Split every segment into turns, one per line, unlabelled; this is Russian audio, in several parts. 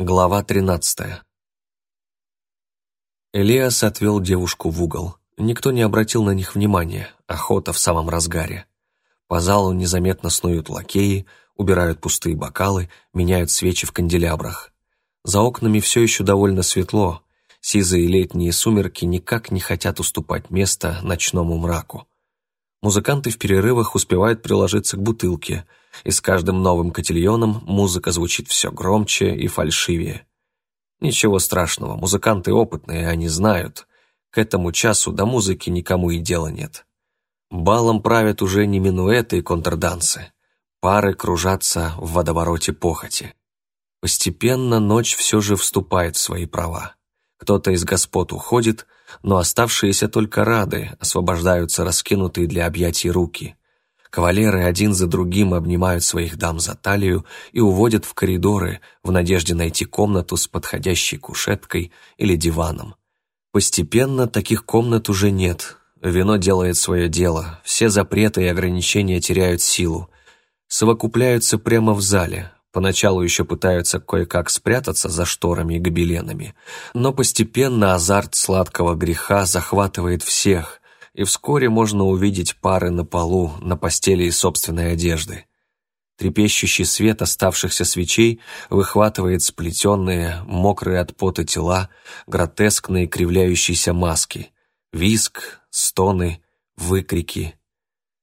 Глава тринадцатая. Элиас отвел девушку в угол. Никто не обратил на них внимания, охота в самом разгаре. По залу незаметно снуют лакеи, убирают пустые бокалы, меняют свечи в канделябрах. За окнами все еще довольно светло, сизые летние сумерки никак не хотят уступать место ночному мраку. Музыканты в перерывах успевают приложиться к бутылке – и с каждым новым котельоном музыка звучит все громче и фальшивее. Ничего страшного, музыканты опытные, они знают. К этому часу до музыки никому и дела нет. Балом правят уже не минуэты и контрдансы. Пары кружатся в водовороте похоти. Постепенно ночь все же вступает в свои права. Кто-то из господ уходит, но оставшиеся только рады, освобождаются раскинутые для объятий руки – Кавалеры один за другим обнимают своих дам за талию и уводят в коридоры в надежде найти комнату с подходящей кушеткой или диваном. Постепенно таких комнат уже нет. Вино делает свое дело, все запреты и ограничения теряют силу. Совокупляются прямо в зале, Поначалу еще пытаются кое-как спрятаться за шторами и гобеленами, но постепенно азарт сладкого греха захватывает всех, и вскоре можно увидеть пары на полу, на постели из собственной одежды. Трепещущий свет оставшихся свечей выхватывает сплетенные, мокрые от пота тела, гротескные кривляющиеся маски, виск, стоны, выкрики.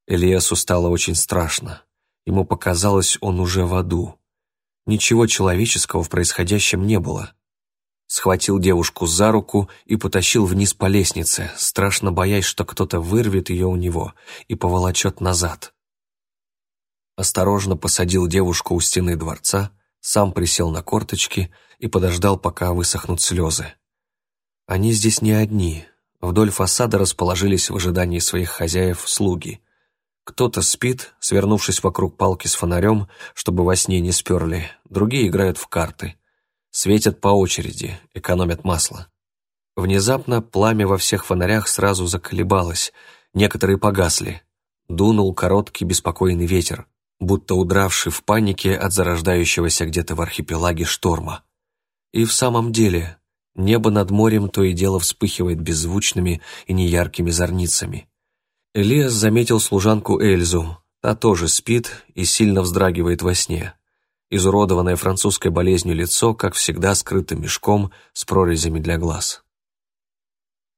Элиасу стало очень страшно. Ему показалось, он уже в аду. Ничего человеческого в происходящем не было схватил девушку за руку и потащил вниз по лестнице, страшно боясь, что кто-то вырвет ее у него и поволочет назад. Осторожно посадил девушку у стены дворца, сам присел на корточки и подождал, пока высохнут слезы. Они здесь не одни. Вдоль фасада расположились в ожидании своих хозяев слуги. Кто-то спит, свернувшись вокруг палки с фонарем, чтобы во сне не сперли, другие играют в карты — Светят по очереди, экономят масло. Внезапно пламя во всех фонарях сразу заколебалось, некоторые погасли. Дунул короткий беспокойный ветер, будто удравший в панике от зарождающегося где-то в архипелаге шторма. И в самом деле, небо над морем то и дело вспыхивает беззвучными и неяркими зорницами. Элиас заметил служанку Эльзу, та тоже спит и сильно вздрагивает во сне. Изуродованное французской болезнью лицо, как всегда, скрыто мешком с прорезями для глаз.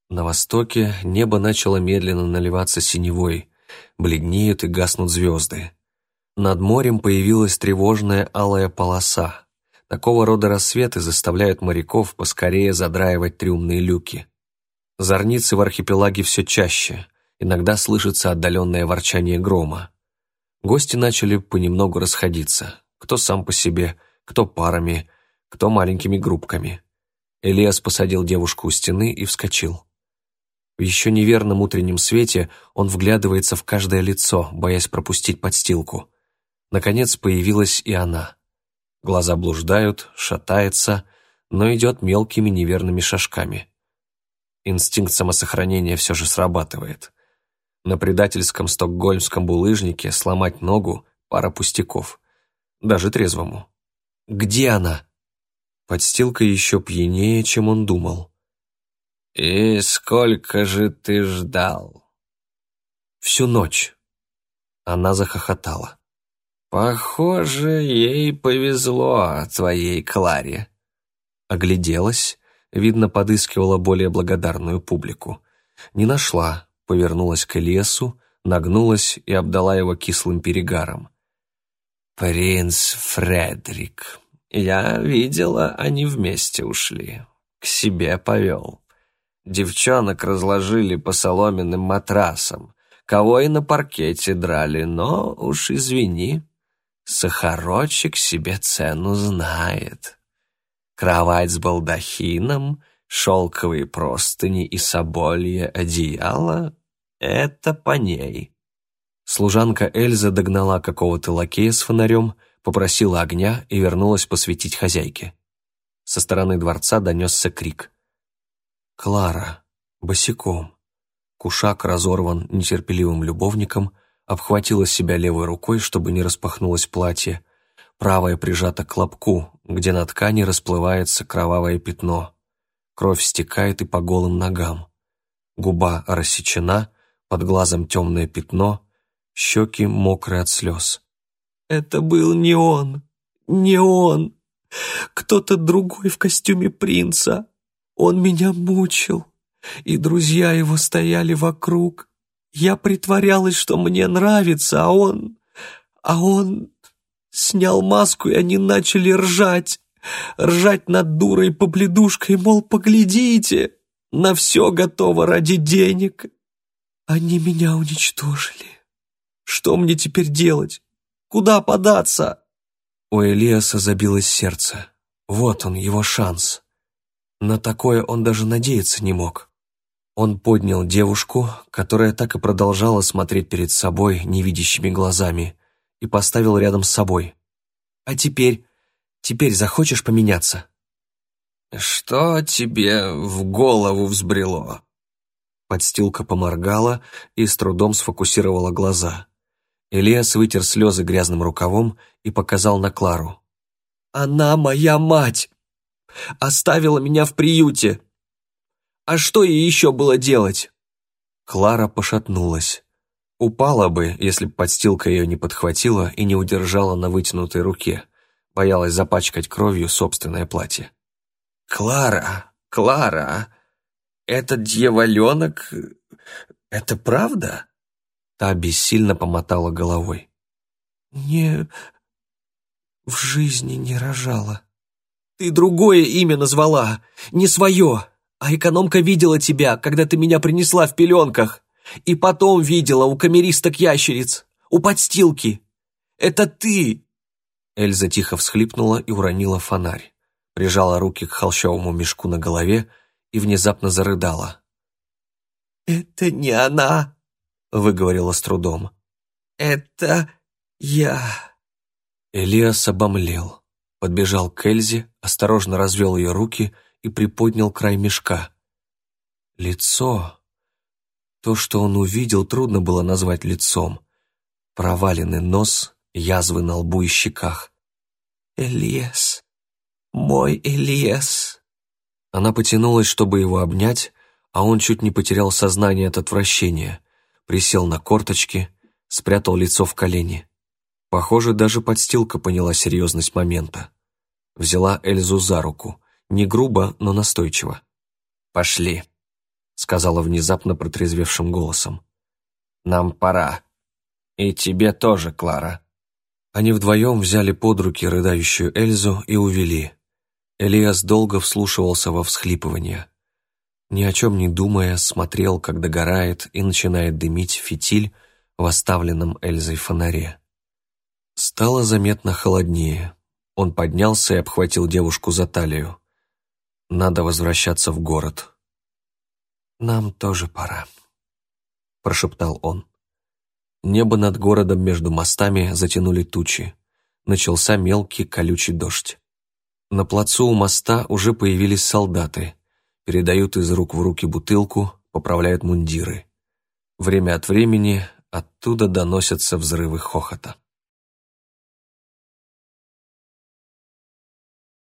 На востоке небо начало медленно наливаться синевой, бледнеют и гаснут звезды. Над морем появилась тревожная алая полоса. Такого рода рассветы заставляют моряков поскорее задраивать трюмные люки. Зорницы в архипелаге все чаще, иногда слышится отдаленное ворчание грома. Гости начали понемногу расходиться кто сам по себе, кто парами, кто маленькими группками. Элиас посадил девушку у стены и вскочил. В еще неверном утреннем свете он вглядывается в каждое лицо, боясь пропустить подстилку. Наконец появилась и она. Глаза блуждают, шатается, но идет мелкими неверными шажками. Инстинкт самосохранения все же срабатывает. На предательском стокгольмском булыжнике сломать ногу – пара пустяков даже трезвому. «Где она?» Подстилка еще пьянее, чем он думал. «И сколько же ты ждал?» «Всю ночь». Она захохотала. «Похоже, ей повезло твоей Кларе». Огляделась, видно, подыскивала более благодарную публику. Не нашла, повернулась к лесу, нагнулась и обдала его кислым перегаром. «Принц Фредерик. Я видела, они вместе ушли. К себе повел. Девчонок разложили по соломенным матрасам, кого и на паркете драли, но уж извини, Сахарочек себе цену знает. Кровать с балдахином, шелковые простыни и соболье одеяло — это по ней». Служанка Эльза догнала какого-то лакея с фонарем, попросила огня и вернулась посветить хозяйке. Со стороны дворца донесся крик. «Клара! Босиком!» Кушак, разорван нетерпеливым любовником, обхватила себя левой рукой, чтобы не распахнулось платье, правая прижата к лобку, где на ткани расплывается кровавое пятно. Кровь стекает и по голым ногам. Губа рассечена, под глазом темное пятно, щеки мокрые от слез. «Это был не он, не он, кто-то другой в костюме принца. Он меня мучил, и друзья его стояли вокруг. Я притворялась, что мне нравится, а он... А он снял маску, и они начали ржать. Ржать над дурой побледушкой, мол, поглядите, на все готово ради денег. Они меня уничтожили. Что мне теперь делать? Куда податься?» У Элиаса забилось сердце. Вот он, его шанс. На такое он даже надеяться не мог. Он поднял девушку, которая так и продолжала смотреть перед собой невидящими глазами, и поставил рядом с собой. «А теперь? Теперь захочешь поменяться?»
«Что тебе в голову взбрело?»
Подстилка поморгала и с трудом сфокусировала глаза. Элиас вытер слезы грязным рукавом и показал на Клару.
«Она моя мать! Оставила меня в приюте! А что ей еще было делать?»
Клара пошатнулась. Упала бы, если б подстилка ее не подхватила и не удержала на вытянутой руке. Боялась запачкать кровью собственное платье.
«Клара, Клара, этот дьяволенок... Это правда?»
Та бессильно помотала головой.
«Не... в жизни не рожала. Ты другое имя назвала, не свое, а экономка видела тебя, когда ты меня принесла в пеленках, и потом видела у камеристок ящериц, у подстилки. Это ты!»
Эльза тихо всхлипнула и уронила фонарь, прижала руки к холщовому мешку на голове и внезапно зарыдала.
«Это не она!»
Выговорила с трудом.
«Это я...»
Элиас обомлел, подбежал к Эльзе, осторожно развел ее руки и приподнял край мешка. Лицо... То, что он увидел, трудно было назвать лицом. Проваленный нос, язвы на лбу и щеках.
«Элиас, мой Элиас!»
Она потянулась, чтобы его обнять, а он чуть не потерял сознание от отвращения присел на корточки, спрятал лицо в колени. Похоже, даже подстилка поняла серьезность момента. Взяла Эльзу за руку, не грубо, но настойчиво.
«Пошли», — сказала внезапно протрезвевшим голосом. «Нам пора. И тебе тоже, Клара».
Они вдвоем взяли под руки рыдающую Эльзу и увели. Элиас долго вслушивался во всхлипывание ни о чем не думая, смотрел, как догорает и начинает дымить фитиль в оставленном Эльзой фонаре. Стало заметно холоднее. Он поднялся и обхватил девушку за талию. Надо возвращаться в город. «Нам тоже пора», — прошептал он. Небо над городом между мостами затянули тучи. Начался мелкий колючий дождь. На плацу у моста уже появились солдаты — передают из рук в руки бутылку, поправляют мундиры. Время от времени оттуда доносятся взрывы хохота.